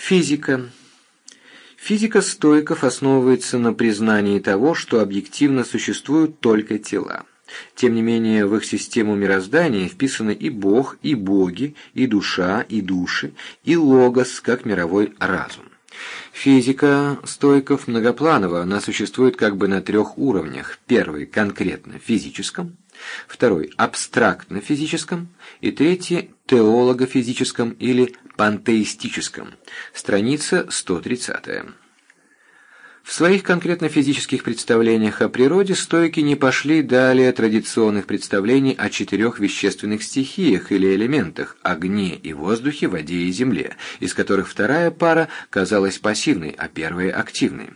Физика. Физика стойков основывается на признании того, что объективно существуют только тела. Тем не менее, в их систему мироздания вписаны и Бог, и боги, и душа, и души, и логос, как мировой разум. Физика стойков многопланова, она существует как бы на трех уровнях. Первый – конкретно физическом, второй – абстрактно-физическом и третий – теолого-физическом или пантеистическом. Страница 130. В своих конкретно физических представлениях о природе стойки не пошли далее традиционных представлений о четырех вещественных стихиях или элементах – огне и воздухе, воде и земле, из которых вторая пара казалась пассивной, а первая – активной.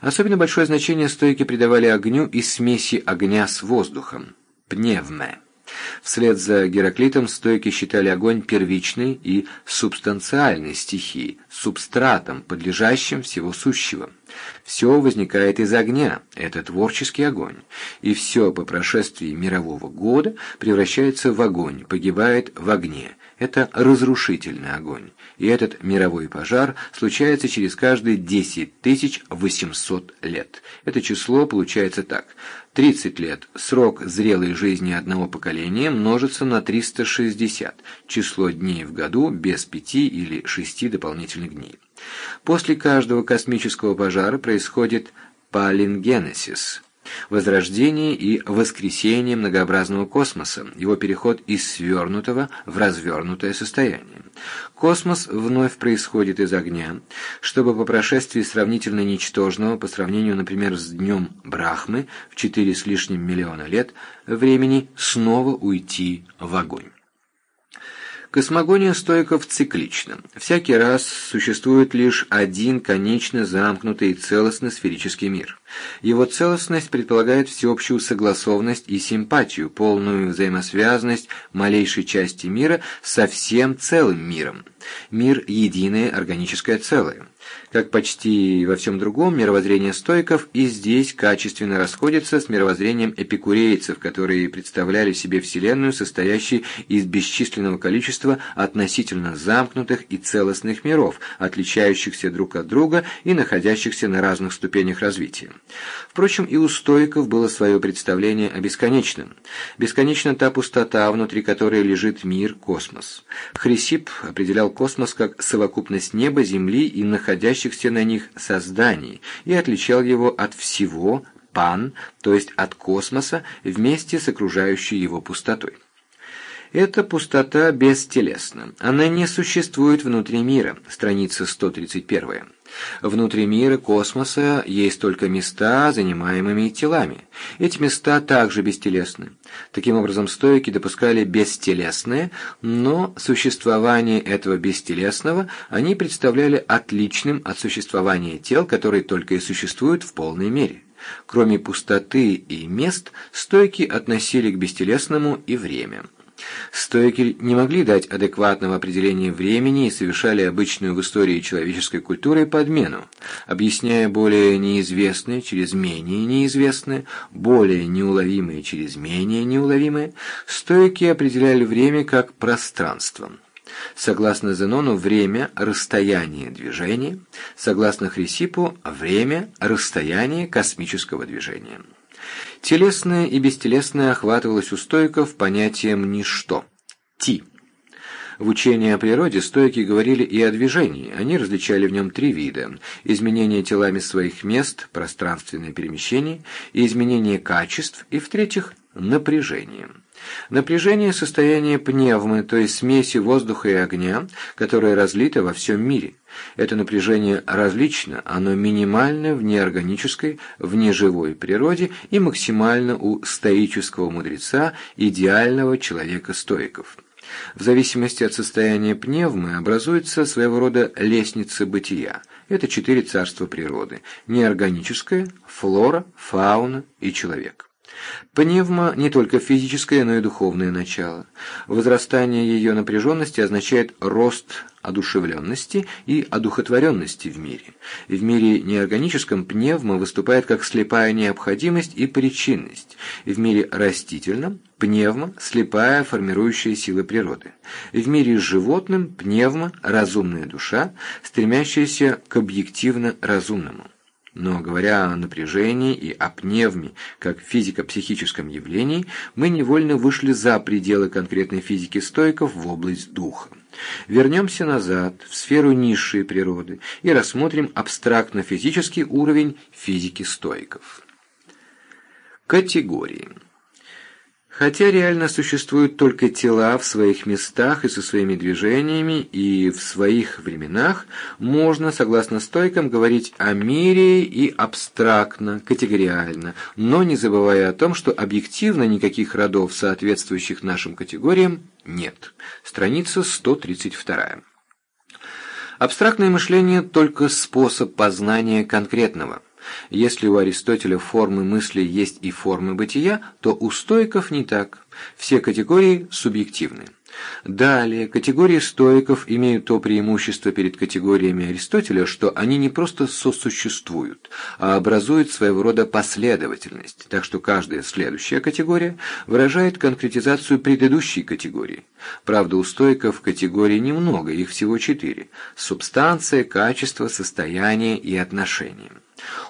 Особенно большое значение стойки придавали огню и смеси огня с воздухом – пневме. Вслед за Гераклитом стойки считали огонь первичной и субстанциальной стихией, субстратом, подлежащим всего сущего. Все возникает из огня, это творческий огонь, и все по прошествии мирового года превращается в огонь, погибает в огне. Это разрушительный огонь, и этот мировой пожар случается через каждые 10 800 лет. Это число получается так. 30 лет – срок зрелой жизни одного поколения множится на 360, число дней в году без 5 или 6 дополнительных дней. После каждого космического пожара происходит палингенесис – возрождение и воскресение многообразного космоса, его переход из свернутого в развернутое состояние. Космос вновь происходит из огня, чтобы по прошествии сравнительно ничтожного, по сравнению, например, с днем Брахмы, в четыре с лишним миллиона лет, времени снова уйти в огонь. Космогония стойков циклична. Всякий раз существует лишь один конечно замкнутый и целостный сферический мир. Его целостность предполагает всеобщую согласованность и симпатию, полную взаимосвязанность малейшей части мира со всем целым миром. Мир – единое органическое целое. Как почти во всем другом, мировоззрение стойков и здесь качественно расходится с мировоззрением эпикурейцев, которые представляли себе Вселенную, состоящей из бесчисленного количества относительно замкнутых и целостных миров, отличающихся друг от друга и находящихся на разных ступенях развития. Впрочем, и у стойков было свое представление о бесконечном. Бесконечна та пустота, внутри которой лежит мир, космос. Хрисип определял космос как совокупность неба, земли и находящихся на них созданий, и отличал его от всего, пан, то есть от космоса, вместе с окружающей его пустотой. Эта пустота бестелесна. Она не существует внутри мира. Страница 131. Внутри мира космоса есть только места, занимаемыми телами. Эти места также бестелесны. Таким образом, стоики допускали бестелесное, но существование этого бестелесного они представляли отличным от существования тел, которые только и существуют в полной мере. Кроме пустоты и мест, стойки относили к бестелесному и время. Стойки не могли дать адекватного определения времени и совершали обычную в истории человеческой культуры подмену, объясняя более неизвестное через менее неизвестное, более неуловимое через менее неуловимое, стойки определяли время как пространство. Согласно Зенону, время – расстояние движения, согласно Хрисипу – время – расстояние космического движения. Телесное и бестелесное охватывалось у стоиков понятием «ничто» – «ти». В учении о природе стойки говорили и о движении. Они различали в нем три вида – изменение телами своих мест, пространственное перемещение, и изменение качеств, и, в-третьих, напряжение. Напряжение – состояние пневмы, то есть смеси воздуха и огня, которое разлито во всем мире. Это напряжение различно, оно минимально в неорганической, в неживой природе и максимально у стоического мудреца, идеального человека-стоиков. В зависимости от состояния пневмы образуется своего рода лестница бытия. Это четыре царства природы – неорганическое, флора, фауна и человек. Пневма – не только физическое, но и духовное начало. Возрастание ее напряженности означает рост одушевленности и одухотворенности в мире. В мире неорганическом пневма выступает как слепая необходимость и причинность. В мире растительном – пневма – слепая формирующая сила природы. В мире животным – пневма – разумная душа, стремящаяся к объективно разумному. Но говоря о напряжении и о пневме как физико-психическом явлении, мы невольно вышли за пределы конкретной физики стойков в область духа. Вернемся назад, в сферу низшей природы, и рассмотрим абстрактно-физический уровень физики стойков. Категории. Хотя реально существуют только тела в своих местах и со своими движениями, и в своих временах, можно, согласно стойкам, говорить о мире и абстрактно, категориально, но не забывая о том, что объективно никаких родов, соответствующих нашим категориям, нет. Страница 132. Абстрактное мышление – только способ познания конкретного – если у Аристотеля формы мысли есть и формы бытия, то у стоиков не так. Все категории субъективны. Далее, категории стоиков имеют то преимущество перед категориями Аристотеля, что они не просто сосуществуют, а образуют своего рода последовательность, так что каждая следующая категория выражает конкретизацию предыдущей категории. Правда, у стоиков категорий немного, их всего четыре – субстанция, качество, состояние и отношение.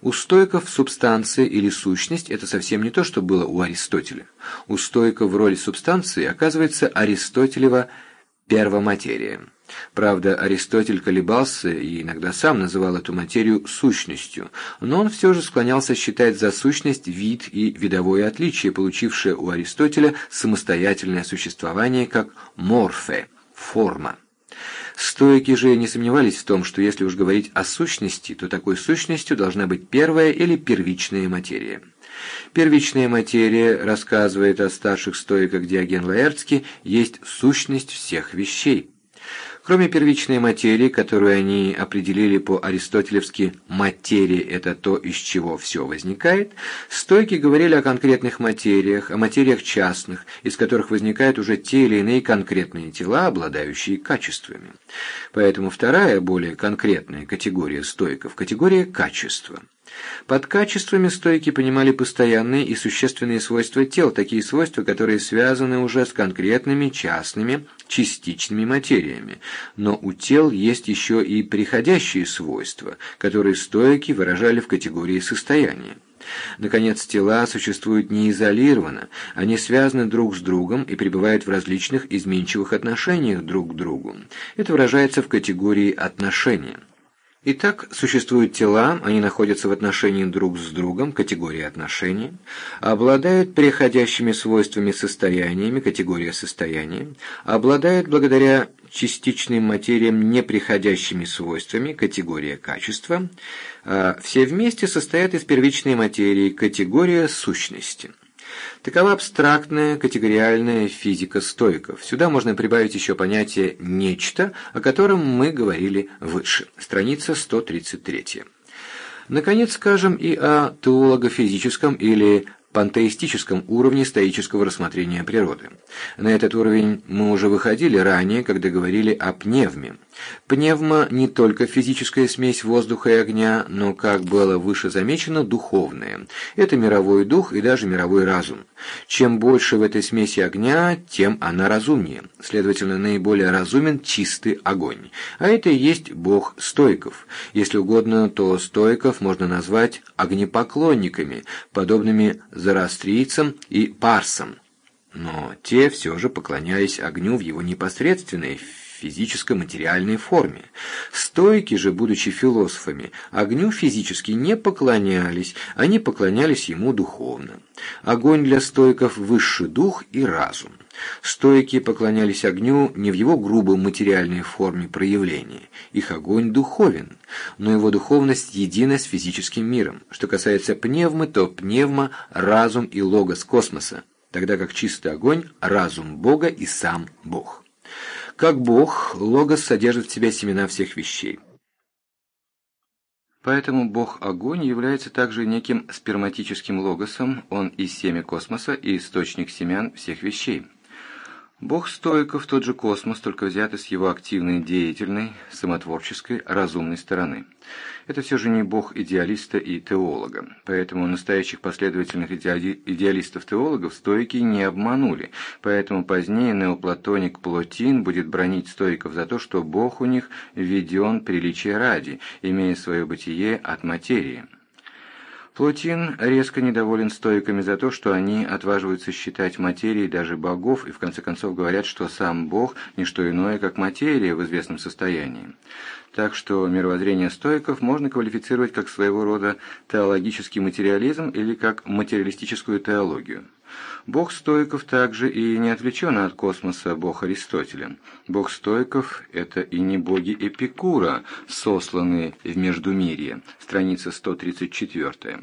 У стоиков субстанция или сущность – это совсем не то, что было у Аристотеля. У стоиков в роли субстанции оказывается Аристотелева первоматерия. Правда, Аристотель колебался и иногда сам называл эту материю сущностью, но он все же склонялся считать за сущность вид и видовое отличие, получившее у Аристотеля самостоятельное существование как морфе – форма. Стоики же не сомневались в том, что если уж говорить о сущности, то такой сущностью должна быть первая или первичная материя. Первичная материя, рассказывает о старших стоиках Диоген Лаэртский, есть сущность всех вещей. Кроме первичной материи, которую они определили по-аристотелевски «материя – это то, из чего все возникает», стойки говорили о конкретных материях, о материях частных, из которых возникают уже те или иные конкретные тела, обладающие качествами. Поэтому вторая, более конкретная категория стойков – категория качества. Под качествами стойки понимали постоянные и существенные свойства тел, такие свойства, которые связаны уже с конкретными частными, частичными материями. Но у тел есть еще и приходящие свойства, которые стойки выражали в категории состояния. Наконец, тела существуют не изолированно, они связаны друг с другом и пребывают в различных изменчивых отношениях друг к другу. Это выражается в категории отношения. Итак, существуют тела, они находятся в отношении друг с другом, категория отношений, обладают переходящими свойствами состояниями, категория состояния, обладают благодаря частичным материям неприходящими свойствами, категория качества, а все вместе состоят из первичной материи, категория сущности. Такова абстрактная категориальная физика стойков. Сюда можно прибавить еще понятие «нечто», о котором мы говорили выше. Страница 133. Наконец, скажем и о теологофизическом или пантеистическом уровне стоического рассмотрения природы. На этот уровень мы уже выходили ранее, когда говорили о пневме. Пневма не только физическая смесь воздуха и огня, но, как было выше замечено, духовная. Это мировой дух и даже мировой разум. Чем больше в этой смеси огня, тем она разумнее. Следовательно, наиболее разумен чистый огонь. А это и есть бог стойков. Если угодно, то стойков можно назвать огнепоклонниками, подобными зороастрийцам и парсам. Но те все же поклонялись огню в его непосредственной физическо-материальной форме. Стойки же, будучи философами, огню физически не поклонялись, они поклонялись ему духовно. Огонь для стойков – высший дух и разум. Стойки поклонялись огню не в его грубой материальной форме проявления. Их огонь духовен, но его духовность едина с физическим миром. Что касается пневмы, то пневма – разум и логос космоса, тогда как чистый огонь – разум Бога и сам Бог. Как Бог, Логос содержит в себе семена всех вещей. Поэтому бог-огонь является также неким сперматическим логосом, он и семя космоса, и источник семян всех вещей. Бог стоиков тот же космос, только взятый с его активной, деятельной, самотворческой, разумной стороны. Это все же не бог идеалиста и теолога, поэтому настоящих последовательных идеали идеалистов-теологов стойки не обманули, поэтому позднее неоплатоник Плотин будет бронить стоиков за то, что бог у них введен приличия ради, имея свое бытие от материи. Плотин резко недоволен стоиками за то, что они отваживаются считать материей даже богов и в конце концов говорят, что сам бог – не что иное, как материя в известном состоянии. Так что мировоззрение стоиков можно квалифицировать как своего рода теологический материализм или как материалистическую теологию. Бог стоиков также и не отвлечен от космоса бог Аристотеля. Бог стоиков – это и не боги Эпикура, сосланные в Междумирье, страница 134.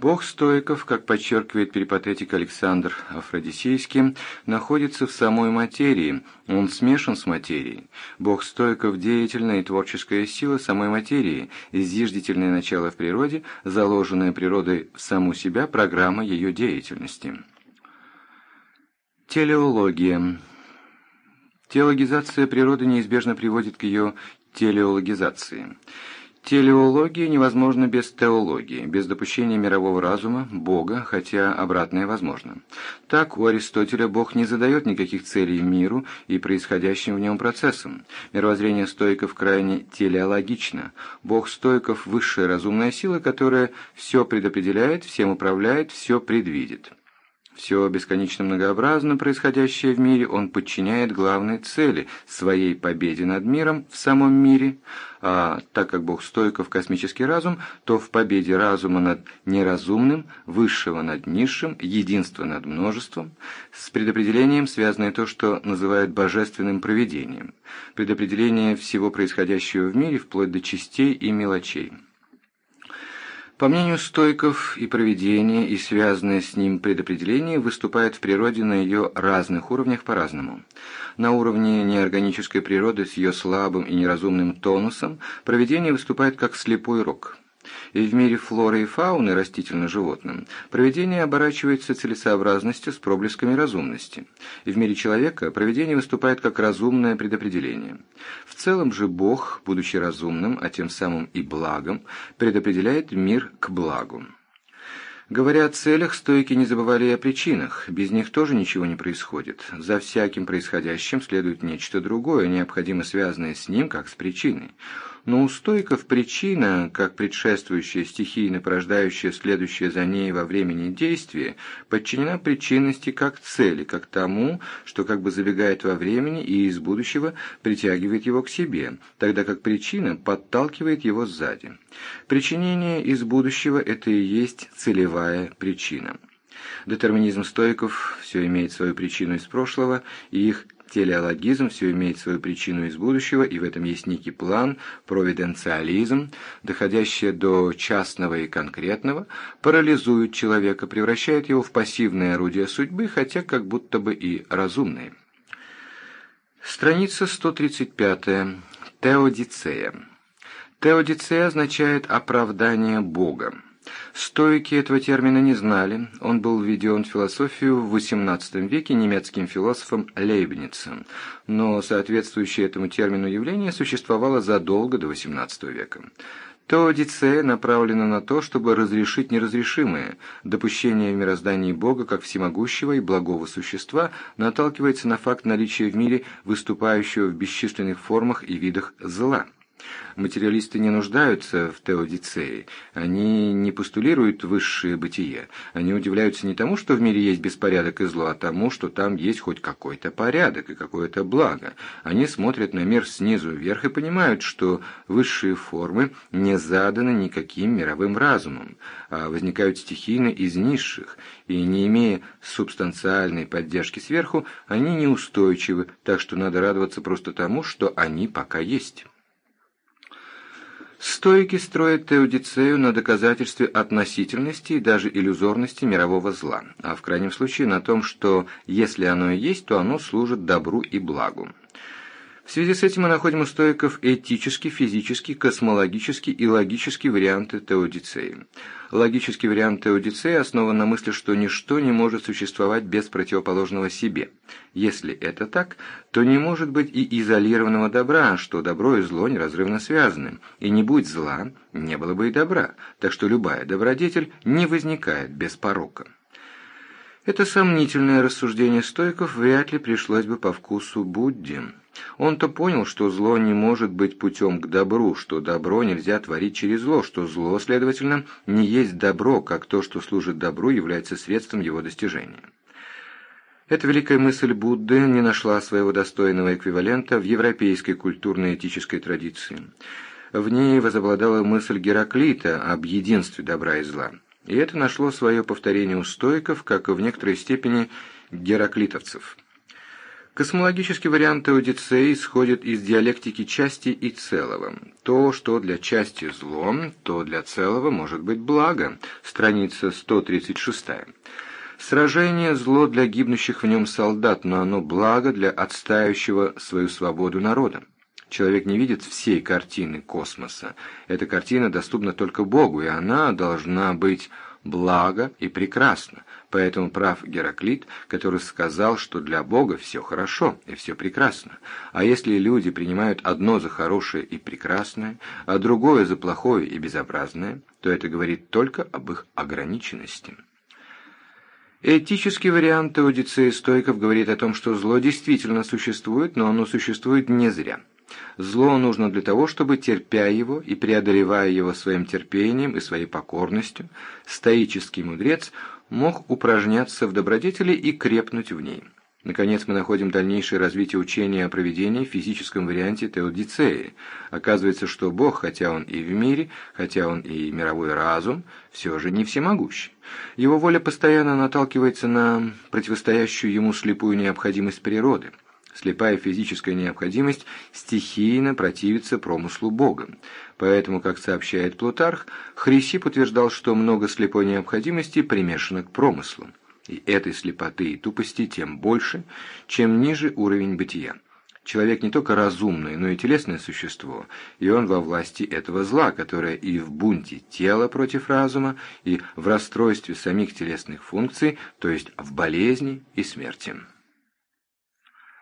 Бог стоиков, как подчеркивает перипатетик Александр Афродисейский, находится в самой материи, он смешан с материей. Бог стоиков – деятельная и творческая сила самой материи, зиждительное начало в природе, заложенная природой в саму себя программа ее деятельности. Телеология. Теологизация природы неизбежно приводит к ее телеологизации. Телеология невозможна без теологии, без допущения мирового разума, Бога, хотя обратное возможно. Так у Аристотеля Бог не задает никаких целей миру и происходящим в нем процессам. Мировоззрение стоиков крайне телеологично. Бог стоиков – высшая разумная сила, которая все предопределяет, всем управляет, все предвидит. Все бесконечно многообразно происходящее в мире он подчиняет главной цели – своей победе над миром в самом мире, а так как Бог стойков космический разум, то в победе разума над неразумным, высшего над низшим, единства над множеством, с предопределением связано то, что называют божественным проведением, предопределение всего происходящего в мире вплоть до частей и мелочей. По мнению стойков, и проведение, и связанное с ним предопределение выступает в природе на ее разных уровнях по-разному. На уровне неорганической природы с ее слабым и неразумным тонусом проведение выступает как слепой рог и в мире флоры и фауны растительно-животным проведение оборачивается целесообразностью с проблесками разумности, и в мире человека проведение выступает как разумное предопределение. В целом же Бог, будучи разумным, а тем самым и благом, предопределяет мир к благу. Говоря о целях, стойки не забывали и о причинах. Без них тоже ничего не происходит. За всяким происходящим следует нечто другое, необходимо связанное с ним, как с причиной. Но у стойков причина, как предшествующая стихийно порождающая следующее за ней во времени действие, подчинена причинности как цели, как тому, что как бы забегает во времени и из будущего притягивает его к себе, тогда как причина подталкивает его сзади. Причинение из будущего – это и есть целевая причина. Детерминизм стоиков все имеет свою причину из прошлого, и их Телеологизм все имеет свою причину из будущего, и в этом есть некий план, провиденциализм, доходящий до частного и конкретного, парализует человека, превращает его в пассивное орудие судьбы, хотя как будто бы и разумное. Страница 135. Теодицея. Теодицея означает «оправдание Бога». Стоики этого термина не знали, он был введен в философию в XVIII веке немецким философом Лейбницем, но соответствующее этому термину явление существовало задолго до XVIII века. Теодицея направлена на то, чтобы разрешить неразрешимое. Допущение в мироздании Бога как всемогущего и благого существа наталкивается на факт наличия в мире выступающего в бесчисленных формах и видах зла. Материалисты не нуждаются в теодицее, они не постулируют высшее бытие, они удивляются не тому, что в мире есть беспорядок и зло, а тому, что там есть хоть какой-то порядок и какое-то благо. Они смотрят на мир снизу вверх и понимают, что высшие формы не заданы никаким мировым разумом, а возникают стихийно из низших, и не имея субстанциальной поддержки сверху, они неустойчивы, так что надо радоваться просто тому, что они пока есть. Стойки строят теодицею на доказательстве относительности и даже иллюзорности мирового зла, а в крайнем случае на том, что если оно и есть, то оно служит добру и благу. В связи с этим мы находим у стоиков этический, физический, космологический и логический варианты теодицеи. Логический вариант теодицеи основан на мысли, что ничто не может существовать без противоположного себе. Если это так, то не может быть и изолированного добра, что добро и зло неразрывно связаны, и не будь зла, не было бы и добра, так что любая добродетель не возникает без порока. Это сомнительное рассуждение стойков вряд ли пришлось бы по вкусу Будде. Он-то понял, что зло не может быть путем к добру, что добро нельзя творить через зло, что зло, следовательно, не есть добро, как то, что служит добру, является средством его достижения. Эта великая мысль Будды не нашла своего достойного эквивалента в европейской культурно-этической традиции. В ней возобладала мысль Гераклита об единстве добра и зла. И это нашло свое повторение у стоиков, как и в некоторой степени гераклитовцев. Космологический вариант Теодицеи исходит из диалектики части и целого. То, что для части зло, то для целого может быть благо. Страница 136. Сражение – зло для гибнущих в нем солдат, но оно благо для отстаивающего свою свободу народа. Человек не видит всей картины космоса. Эта картина доступна только Богу, и она должна быть благо и прекрасно. Поэтому прав Гераклит, который сказал, что для Бога все хорошо и все прекрасно. А если люди принимают одно за хорошее и прекрасное, а другое за плохое и безобразное, то это говорит только об их ограниченности. Этический вариант Теодицеи стойков говорит о том, что зло действительно существует, но оно существует не зря. Зло нужно для того, чтобы, терпя его и преодолевая его своим терпением и своей покорностью, стоический мудрец мог упражняться в добродетели и крепнуть в ней. Наконец, мы находим дальнейшее развитие учения о проведении в физическом варианте теодицеи. Оказывается, что Бог, хотя Он и в мире, хотя Он и мировой разум, все же не всемогущий. Его воля постоянно наталкивается на противостоящую Ему слепую необходимость природы – Слепая физическая необходимость стихийно противится промыслу Бога. Поэтому, как сообщает Плутарх, Хрисип утверждал, что много слепой необходимости примешано к промыслу. И этой слепоты и тупости тем больше, чем ниже уровень бытия. Человек не только разумное, но и телесное существо, и он во власти этого зла, которое и в бунте тела против разума, и в расстройстве самих телесных функций, то есть в болезни и смерти.